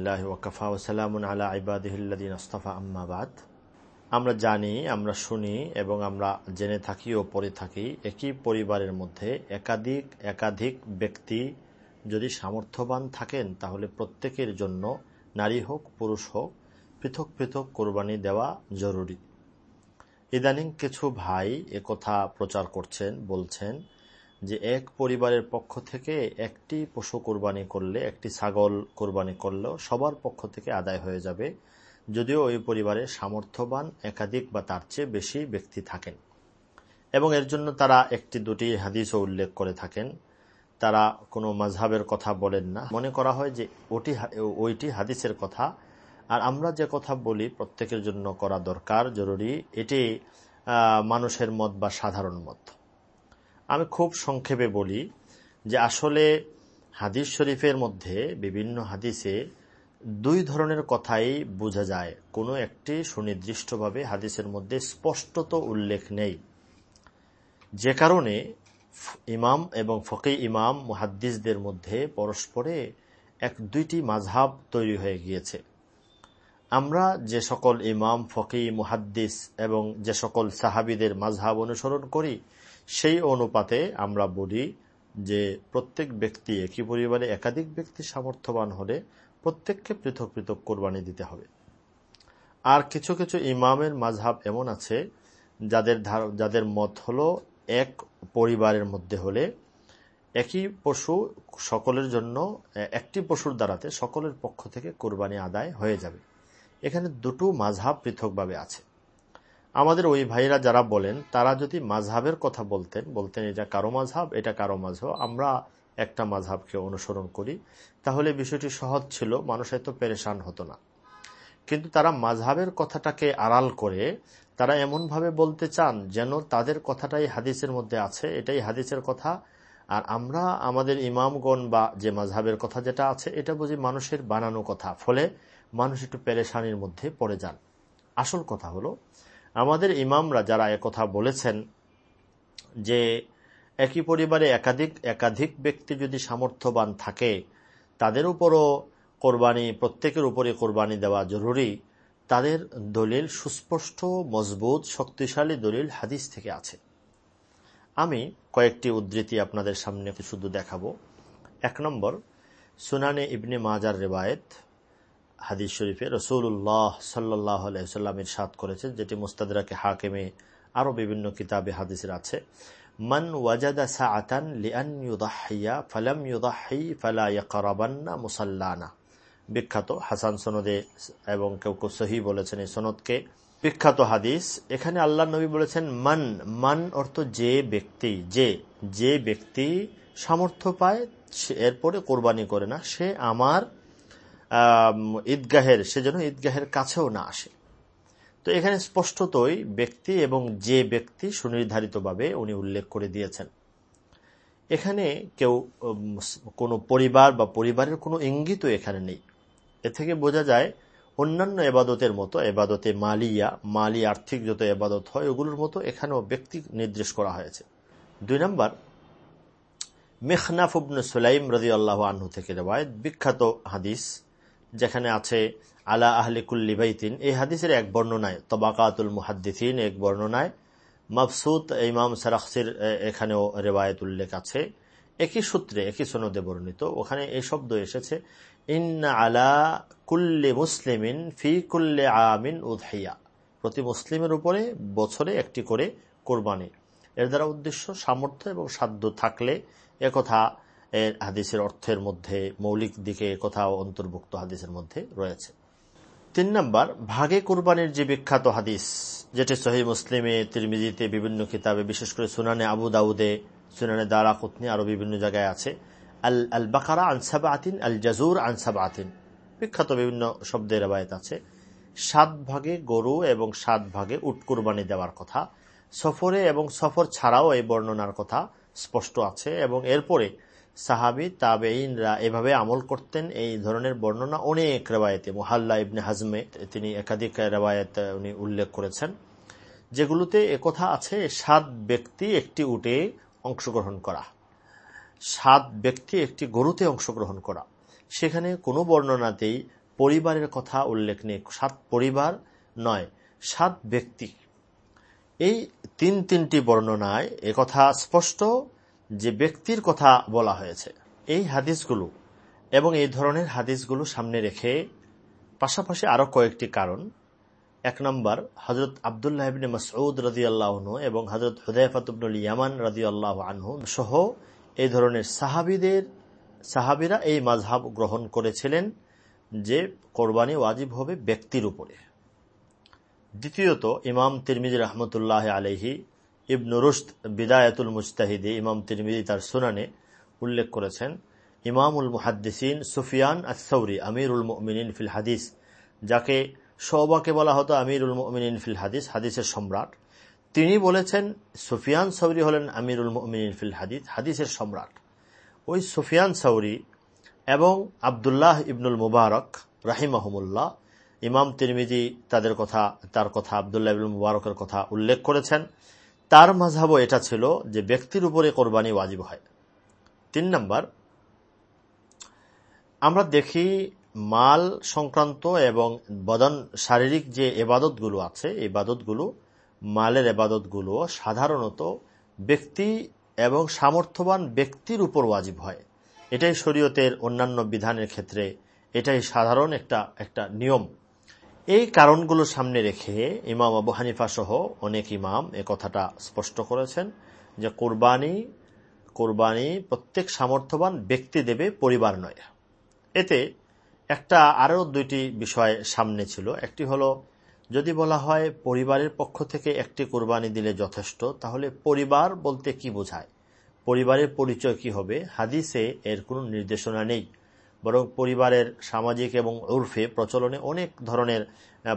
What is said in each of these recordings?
আমরা জানি, আমরা শুনি এবং আমরা জেনে থাকি ও পড়ে থাকি, একই পরিবারের মধ্যে একাধিক একাধিক ব্যক্তি যদি সামর্থ্যবান থাকেন, তাহলে প্রত্যেকের জন্য নারী হোক, পুরুষ হোক, পৃথক পৃথক কোরবানি দেওয়া জরুরি। ইদানিং কিছু ভাই একথা প্রচার করছেন, বলছেন যে এক পরিবারের পক্ষ থেকে একটি পশু কোরবানি করলে, একটি ছাগল কোরবানি করলেও সবার পক্ষ থেকে আদায় হয়ে যাবে, যদিও ওই পরিবারে সামর্থ্যবান, একাধিক বা তার চেয়ে বেশি ব্যক্তি থাকেন। এবং এর জন্য তারা একটি দুটি হাদিসও উল্লেখ করে থাকেন। তারা কোনো মাঝহাবের কথা বলেন না। মনে করা হয় যে ওটি ওইটি হাদিসের কথা। আর আমরা যে কথা বলি, প্রত্যেকের জন্য করা দরকার, জরুরি। এটি মানুষের মত বা সাধারণ মত। আমি খুব সংক্ষেপে বলি যে আসলে হাদিস শরীফের মধ্যে বিভিন্ন হাদিসে দুই ধরনের কথাই বোঝা যায়। কোনো একটি সুনির্দিষ্টভাবে হাদিসের মধ্যে স্পষ্টত উল্লেখ নেই। যে কারণে ইমাম এবং ফকি ইমাম, মুহাদ্দিসদের মধ্যে পরস্পরে এক দুইটি মাঝহাব তৈরি হয়ে গিয়েছে। আমরা যে সকল ইমাম ফকি মুহাদ্দিস এবং যে সকল সাহাবিদের মাঝহাব অনুসরণ করি, সেই অনুপাতে আমরা বলি যে প্রত্যেক ব্যক্তি একই পরিবারে একাধিক ব্যক্তি সামর্থ্যবান হলে প্রত্যেককে পৃথক পৃথক কোরবানি দিতে হবে। আর কিছু কিছু ইমামের মাঝহাব এমন আছে, যাদের যাদের মত হলো এক পরিবারের মধ্যে হলে একই পশু সকলের জন্য একটি পশুর দ্বারাতে সকলের পক্ষ থেকে কোরবানি আদায় হয়ে যাবে। এখানে দুটো মাঝহাব পৃথকভাবে আছে। আমাদের ওই ভাইরা যারা বলেন, তারা যদি মাঝহাবের কথা বলতেন বলতেন এটা কারও মাঝহাব, এটা কারও মাঝহাব, আমরা একটা মাঝহাবকে অনুসরণ করি, তাহলে বিষয়টি সহজ ছিল মানুষ এত পেরেশান হতো না। কিন্তু তারা মাঝহাবের কথাটাকে আড়াল করে, তারা এমনভাবে বলতে চান যেন তাদের কথাটাই হাদিসের মধ্যে আছে, এটাই হাদিসের কথা। আর আমরা, আমাদের ইমামগণ বা যে মাঝহাবের কথা যেটা আছে, এটা বুঝি মানুষের বানানো কথা। ফলে মানুষ একটু পেরেশানির মধ্যে পড়ে যান। আসল কথা হলো, আমাদের ইমামরা যারা কথা বলেছেন যে একই পরিবারে একাধিক একাধিক ব্যক্তি যদি সামর্থ্যবান থাকে, তাদের উপরও কোরবানি, প্রত্যেকের উপরে কোরবানি দেওয়া জরুরি। তাদের দলিল সুস্পষ্ট, মজবুত, শক্তিশালী দলিল হাদিস থেকে আছে। আমি কয়েকটি উদ্ধৃতি আপনাদের সামনে শুধু দেখাবো। এক নম্বর, সুনানে ইবনে মাজার রেবায়েত হাদিস শরীফে রসুল্লাহ সাল্লাহ আলাইসাল্লামের সাত করেছেন, যেটি মুস্তাদাকে হাকেমে আরও বিভিন্ন কিতাবে হাদিসের আছে। মান ওয়াজাদা সাআতান লিআন ইউদাহিয়া ফালাম ইউদাহি ফালা ইয়াকরাবান্না মুসাল্লানা। বিখ্যাত হাসান সনদে এবং কেউ কেউ সহি বলেছেন এই সনদকে। বিখ্যাত হাদিস, এখানে আল্লাহ নবী বলেছেন, মান মান অর্থ যে ব্যক্তি, যে যে ব্যক্তি সামর্থ্য পায় এরপরে কোরবানি করে না, সে আমার ঈদগাহের, সেজন্য ঈদগাহের কাছেও না আসে। তো এখানে স্পষ্টতই ব্যক্তি এবং যে ব্যক্তি সুনির্ধারিতভাবে উনি উল্লেখ করে দিয়েছেন। এখানে কেউ কোনো পরিবার বা পরিবারের কোনো ইঙ্গিতও এখানে নেই। এ থেকে বোঝা যায়, অন্যান্য এবাদতের মতো, এবাদতে মালিয়া, মালি আর্থিক যত এবাদত হয়, ওগুলোর মতো এখানেও ব্যক্তি নির্দেশ করা হয়েছে। দুই নম্বর, মেখনাফ উবনে সুলাইম রদি আল্লাহ আহ্ন থেকে রেবায়ত বিখ্যাত হাদিস যেখানে আছে, আলা আহলে কুল্লিবাইতিন এই হাদিসের এক বর্ণনায়, তবাকাতুল মুহাদ্দিন এক বর্ণনায় মফসুদ ইমাম সারাকসির এখানেও রেবায়ত উল্লেখ আছে। একই সূত্রে, একই সনদে বর্ণিত, ওখানে এই শব্দ এসেছে, ইন্না আলা কুল্লি মুসলিমিন ফি কুল্লে আমিন উদহাইয়া প্রতি মুসলিমের উপরে বছরে একটি করে কোরবানি। এর দ্বারা উদ্দেশ্য সামর্থ্য এবং সাধ্য থাকলে একথা এর হাদিসের অর্থের মধ্যে মৌলিক দিকে কোথাও অন্তর্ভুক্ত হাদিসের মধ্যে রয়েছে। তিন নম্বর, ভাগে কোরবানির যে বিখ্যাত হাদিস, যেটি সহি মুসলিমে, তিরমিজিতে, বিভিন্ন কিতাবে, বিশেষ করে সুনানে আবু দাউদে, সুনানে দারা কুতনি আরও বিভিন্ন জায়গায় আছে। আল আল বাকারা আনসাবা আতিন আল জাজুর আনসাবা আতিন বিখ্যাত বিভিন্ন শব্দের রেবায়ত আছে। সাত ভাগে গরু এবং সাত ভাগে উট কোরবানি দেওয়ার কথা। সফরে এবং সফর ছাড়াও এই বর্ণনার কথা স্পষ্ট আছে এবং এরপরে সাহাবি তাবেইনরা এভাবে আমল করতেন। এই ধরনের বর্ণনা অনেক রেবায়তে মোহাল্লা ইবনে হাজমে, তিনি একাধিক রেবায়ত উনি উল্লেখ করেছেন, যেগুলোতে একথা আছে, সাত ব্যক্তি একটি উটে অংশগ্রহণ করা। সাত ব্যক্তি একটি গরুতে অংশগ্রহণ করা। সেখানে কোনো বর্ণনাতেই পরিবারের কথা উল্লেখ নেই। সাত পরিবার নয়, সাত ব্যক্তি। এই তিন তিনটি বর্ণনায় কথা স্পষ্ট যে ব্যক্তির কথা বলা হয়েছে। এই হাদিসগুলো এবং এই ধরনের হাদিসগুলো সামনে রেখে পাশাপাশি আরও কয়েকটি কারণ। এক নম্বর হজরত আবদুল্লাহ মসউদ রদি আল্লাহন এবং হজরত হুদায়ফাতুবনুল ইয়ামান রদি আল্লাহ আনহু সহ এই ধরনের সাহাবিদের, সাহাবিরা এই মাঝহাব গ্রহণ করেছিলেন যে কোরবানি ওয়াজিব হবে ব্যক্তির উপরে। দ্বিতীয়ত, ইমাম তিরমিজ রহমতুল্লাহ আলহি ইবনু রুস্ত বিদায়তুল মুস্তাহিদি ইমাম তিরমিজি তার সুনানে উল্লেখ করেছেন, ইমামুল মুহাদ্দিসিন সুফিয়ান আসৌরি আমিরুল মিনিন ফিল হাদিস, যাকে সৌবাকে বলা হতো আমিরুল মিনিন ফিল হাদিস, হাদিসের সম্রাট। তিনি বলেছেন, সুফিয়ান সৌরি হলেন আমিরুল মিনিন ফিল হাদিস, হাদিসের সম্রাট। ওই সুফিয়ান সৌরি এবং আবদুল্লাহ ইবনুল মুবারক রাহিমাহমুল্লাহ, ইমাম তিরমিজি তাদের কথা, তার কথা, আবদুল্লাহ ইবনুল মুবারকের কথা উল্লেখ করেছেন। তার মাঝাবও এটা ছিল যে ব্যক্তির উপরে কোরবানি ওয়াজিব হয়। তিন নম্বর, আমরা দেখি মাল সংক্রান্ত এবং বদন, শারীরিক যে এবাদতগুলো আছে, এবাদতগুলো, মালের এবাদতগুলো সাধারণত ব্যক্তি এবং সামর্থ্যবান ব্যক্তির উপর ওয়াজিব হয়। এটাই শরীয়তের অন্যান্য বিধানের ক্ষেত্রে এটাই সাধারণ একটা একটা নিয়ম। এই কারণগুলো সামনে রেখে ইমাম আবু হানিফা সহ অনেক ইমাম এ কথাটা স্পষ্ট করেছেন যে কোরবানি কোরবানি প্রত্যেক সামর্থ্যবান ব্যক্তি দেবে, পরিবার নয়। এতে একটা আরও দুইটি বিষয় সামনে ছিল। একটি হলো, যদি বলা হয় পরিবারের পক্ষ থেকে একটি কোরবানি দিলে যথেষ্ট, তাহলে পরিবার বলতে কি বোঝায়? পরিবারের পরিচয় কি হবে? হাদিসে এর কোনো নির্দেশনা নেই। বরং পরিবারের সামাজিক এবং উর্ফে প্রচলনে অনেক ধরনের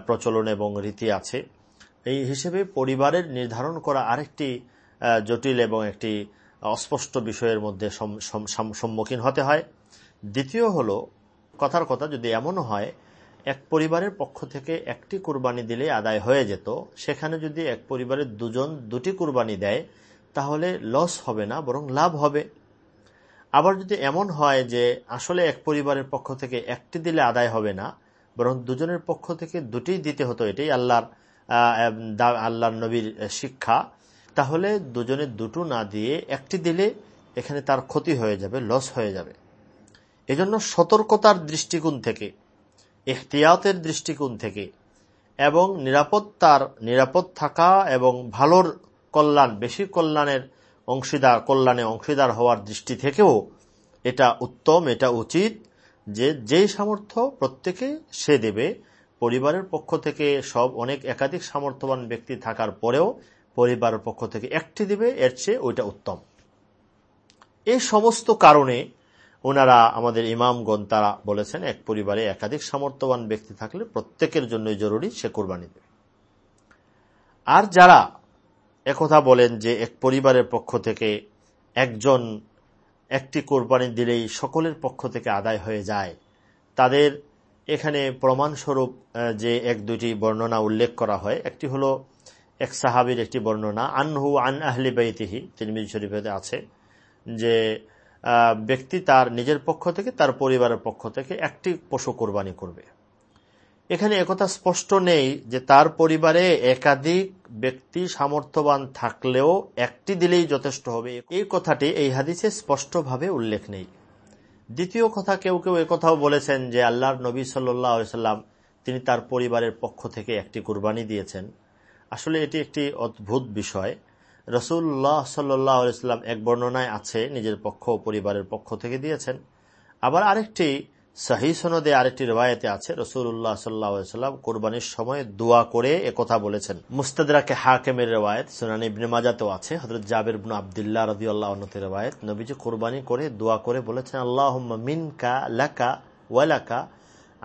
প্রচলন এবং রীতি আছে। এই হিসেবে পরিবারের নির্ধারণ করা আরেকটি জটিল এবং একটি অস্পষ্ট বিষয়ের মধ্যে সম্মুখীন হতে হয়। দ্বিতীয় হল, কথার কথা যদি এমন হয়, এক পরিবারের পক্ষ থেকে একটি কুরবানি দিলে আদায় হয়ে যেত। সেখানে যদি এক পরিবারের দুজন দুটি কুরবানি দেয়, তাহলে লস হবে না, বরং লাভ হবে। আবার যদি এমন হয় যে আসলে এক পরিবারের পক্ষ থেকে একটি দিলে আদায় হবে না, বরং দুজনের পক্ষ থেকে দুটি দিতে হতো, এটাই আল্লাহর আল্লাহর নবীর শিক্ষা, তাহলে দুজনে দুটো না দিয়ে একটি দিলে এখানে তার ক্ষতি হয়ে যাবে, লস হয়ে যাবে। এজন্য সতর্কতার দৃষ্টিকোণ থেকে এহতিয়াতের দৃষ্টিকোণ থেকে, এবং নিরাপত্তার, নিরাপদ থাকা এবং ভালোর কল্যাণ, বেশি কল্যাণের অংশীদার, কল্যাণে অংশীদার হওয়ার দৃষ্টি থেকেও এটা উত্তম, এটা উচিত যে যেই সামর্থ্য প্রত্যেকে সে দেবে। পরিবারের পক্ষ থেকে সব অনেক একাধিক সামর্থ্যবান ব্যক্তি থাকার পরেও পরিবারের পক্ষ থেকে একটি দিবে, এর চেয়ে ওইটা উত্তম। এই সমস্ত কারণে ওনারা আমাদের ইমামগণ তারা বলেছেন, এক পরিবারে একাধিক সামর্থ্যবান ব্যক্তি থাকলে প্রত্যেকের জন্যই জরুরি সে কোরবানি দেবে। আর যারা একথা বলেন যে এক পরিবারের পক্ষ থেকে একজন একটি কোরবানি দিলেই সকলের পক্ষ থেকে আদায় হয়ে যায়। তাদের এখানে প্রমাণস্বরূপ যে এক দুটি বর্ণনা উল্লেখ করা হয়। একটি হলো এক সাহাবির একটি বর্ণনা, আনহু আন আহলি বাইতিহি, তিরমিজ শরীফেতে আছে, যে ব্যক্তি তার নিজের পক্ষ থেকে, তার পরিবারের পক্ষ থেকে একটি পশু কোরবানি করবে। এখানে একথা স্পষ্ট নেই যে তার পরিবারে একাধিক ব্যক্তি সামর্থ্যবান থাকলেও একটি দিলেই যথেষ্ট হবে। এই কথাটি এই হাদিসে স্পষ্টভাবে উল্লেখ নেই। দ্বিতীয় কথা, কেউ কেউ একথাও বলেছেন যে আল্লাহর নবী সাল্লাম তিনি তার পরিবারের পক্ষ থেকে একটি কুরবানি দিয়েছেন। আসলে এটি একটি অদ্ভুত বিষয়। রসুল্লাহ সাল্লাম এক বর্ণনায় আছে, নিজের পক্ষ পরিবারের পক্ষ থেকে দিয়েছেন। আবার আরেকটি সাহি সনদে আরেকটি রেওয়ায়তে আছে রসুল্লাহ সাল্লাহাম কোরবানির সময় দোয়া করে একথা বলেছেন। মুস্তাদাকে হাকেমের রেওয়ায়ত সুনানি ইবনে মাজাতেও আছে হজরত জাবের ইবনু আবদুল্লাহ রদি আল্লাহ রেওয়ায়ত, নবীজি কোরবানি করে দোয়া করে বলেছেন আল্লাহ মিনকা, লাকা ওয়ালাকা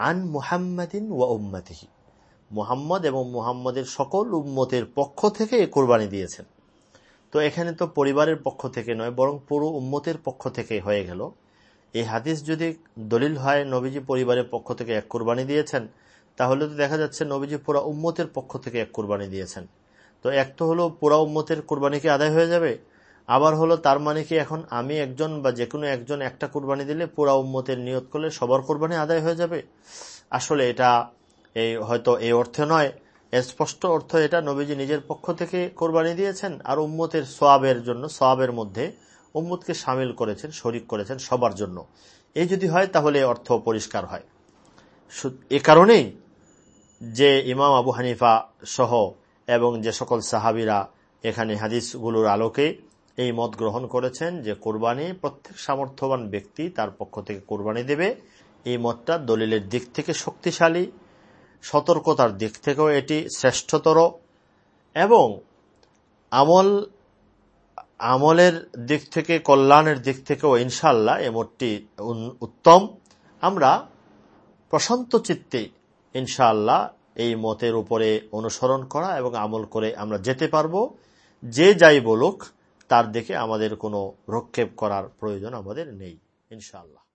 আন মুহাম্মাদিন ওয়া উম্মাতিহি। মুহাম্মদ এবং মুহাম্মদের সকল উম্মতের পক্ষ থেকে কোরবানি দিয়েছেন। তো এখানে তো পরিবারের পক্ষ থেকে নয়, বরং পুরো উম্মতের পক্ষ থেকে হয়ে গেল। এই হাদিস যদি দলিল হয়, নবীজি পরিবারের পক্ষ থেকে এক কোরবানি দিয়েছেন, তাহলে তো দেখা যাচ্ছে নবীজি পুরা উম্মতের পক্ষ থেকে এক কোরবানি দিয়েছেন। তো এক তো হলো পুরা উম্মতের কোরবানি কি আদায় হয়ে যাবে? আবার হলো তার মানে কি এখন আমি একজন বা যে কোনো একজন একটা কোরবানি দিলে পুরা উম্মতের নিয়ত করলে সবার কোরবানি আদায় হয়ে যাবে? আসলে এটা এই হয়তো এই অর্থে নয় স্পষ্ট অর্থ এটা নবীজি নিজের পক্ষ থেকে কোরবানি দিয়েছেন আর উম্মতের সোয়াবের জন্য, সোয়াবের মধ্যে উম্মতকে সামিল করেছেন, শরিক করেছেন সবার জন্য। এই যদি হয়, তাহলে অর্থ পরিষ্কার হয়। এ কারণেই যে ইমাম আবু হানিফা সহ এবং যে সকল সাহাবিরা এখানে হাদিসগুলোর আলোকে এই মত গ্রহণ করেছেন যে কোরবানি প্রত্যেক সামর্থ্যবান ব্যক্তি তার পক্ষ থেকে কোরবানি দেবে। এই মতটা দলিলের দিক থেকে শক্তিশালী, সতর্কতার দিক থেকেও এটি শ্রেষ্ঠতর এবং আমল আমলের দিক থেকে, কল্যাণের দিক থেকেও ইনশাল্লাহ এ মতটি উত্তম। আমরা প্রশান্ত চিত্তে ইনশাআল্লাহ এই মতের উপরে অনুসরণ করা এবং আমল করে আমরা যেতে পারব। যে যাই বলুক, তার দিকে আমাদের কোনো রক্ষেপ করার প্রয়োজন আমাদের নেই, ইনশাআল্লাহ।